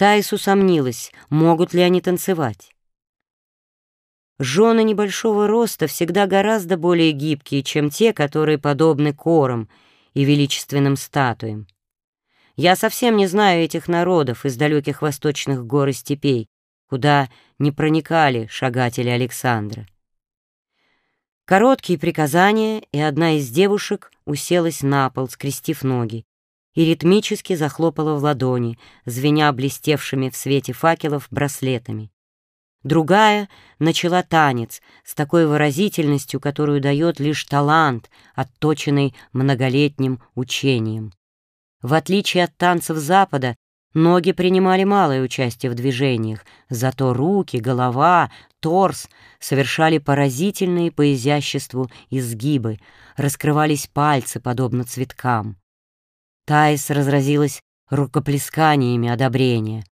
Таис усомнилась, могут ли они танцевать. Жены небольшого роста всегда гораздо более гибкие, чем те, которые подобны корам и величественным статуям. Я совсем не знаю этих народов из далеких восточных гор и степей, куда не проникали шагатели Александра. Короткие приказания, и одна из девушек уселась на пол, скрестив ноги, и ритмически захлопала в ладони, звеня блестевшими в свете факелов браслетами. Другая начала танец с такой выразительностью, которую дает лишь талант, отточенный многолетним учением. В отличие от танцев Запада, ноги принимали малое участие в движениях, зато руки, голова, торс совершали поразительные по изяществу изгибы, раскрывались пальцы, подобно цветкам. Таис разразилась рукоплесканиями одобрения.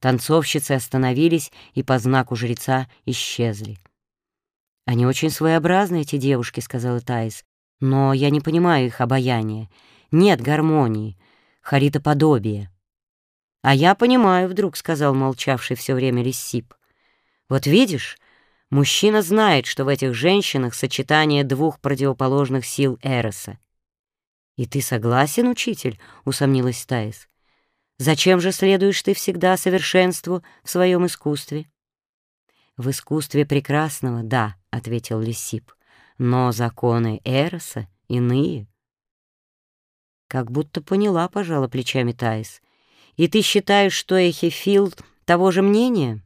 Танцовщицы остановились и по знаку жреца исчезли. «Они очень своеобразны, эти девушки», — сказала Таис, «но я не понимаю их обаяния. Нет гармонии, харитоподобия». «А я понимаю», — вдруг сказал молчавший все время Лисип. «Вот видишь, мужчина знает, что в этих женщинах сочетание двух противоположных сил Эроса». «И ты согласен, учитель?» — усомнилась Таис. Зачем же следуешь ты всегда совершенству в своем искусстве? В искусстве прекрасного, да, — ответил Лисип, но законы Эроса иные. Как будто поняла, пожала плечами Таис. И ты считаешь, что Эхефил того же мнения?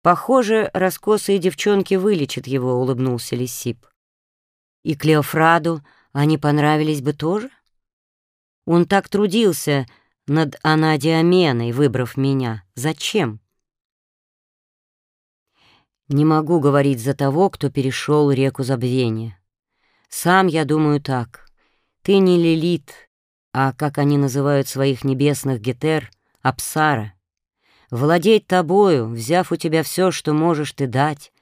Похоже, раскосые девчонки вылечат его, — улыбнулся Лисип. И Клеофраду они понравились бы тоже? — он так трудился над Анадиаменой, выбрав меня. Зачем? Не могу говорить за того, кто перешел реку забвения. Сам я думаю так. Ты не Лилит, а, как они называют своих небесных гетер, Апсара. Владеть тобою, взяв у тебя все, что можешь ты дать,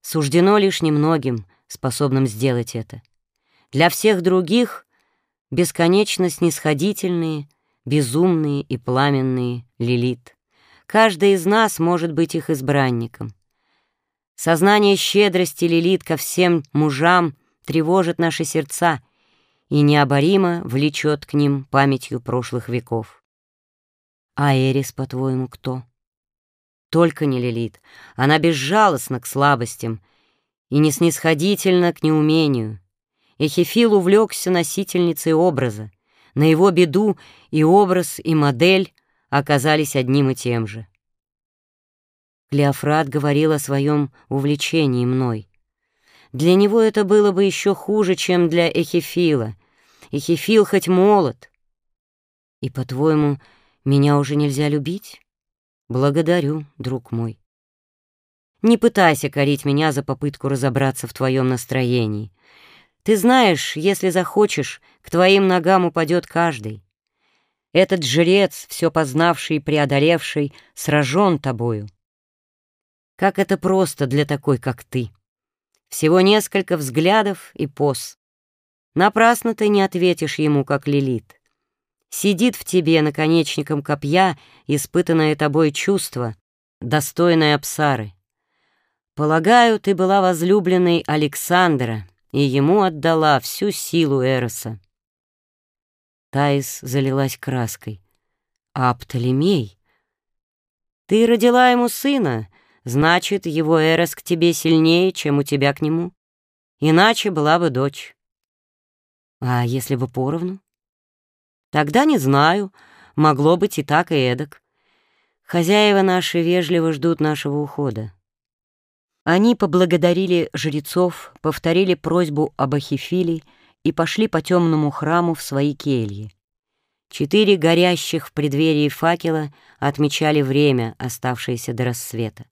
суждено лишь немногим, способным сделать это. Для всех других бесконечно снисходительные, безумные и пламенные Лилит. Каждый из нас может быть их избранником. Сознание щедрости Лилит ко всем мужам тревожит наши сердца и необоримо влечет к ним памятью прошлых веков. А Эрис, по-твоему, кто? Только не Лилит. Она безжалостна к слабостям и не снисходительна к неумению. Эхефил увлекся носительницей образа. На его беду и образ, и модель оказались одним и тем же. Клеофрат говорил о своем увлечении мной. Для него это было бы еще хуже, чем для Эхефила. Эхефил хоть молод. И, по-твоему, меня уже нельзя любить? Благодарю, друг мой. Не пытайся корить меня за попытку разобраться в твоем настроении. Ты знаешь, если захочешь, к твоим ногам упадет каждый. Этот жрец, все познавший и преодолевший, сражен тобою. Как это просто для такой, как ты. Всего несколько взглядов и поз. Напрасно ты не ответишь ему, как Лилит. Сидит в тебе наконечником копья испытанное тобой чувство, достойное Апсары. Полагаю, ты была возлюбленной Александра, и ему отдала всю силу Эроса. Таис залилась краской. «А Птолемей? Ты родила ему сына, значит, его Эрос к тебе сильнее, чем у тебя к нему. Иначе была бы дочь. А если бы поровну? Тогда не знаю, могло быть и так, и эдак. Хозяева наши вежливо ждут нашего ухода. Они поблагодарили жрецов, повторили просьбу об Ахифиле и пошли по темному храму в свои кельи. Четыре горящих в преддверии факела отмечали время, оставшееся до рассвета.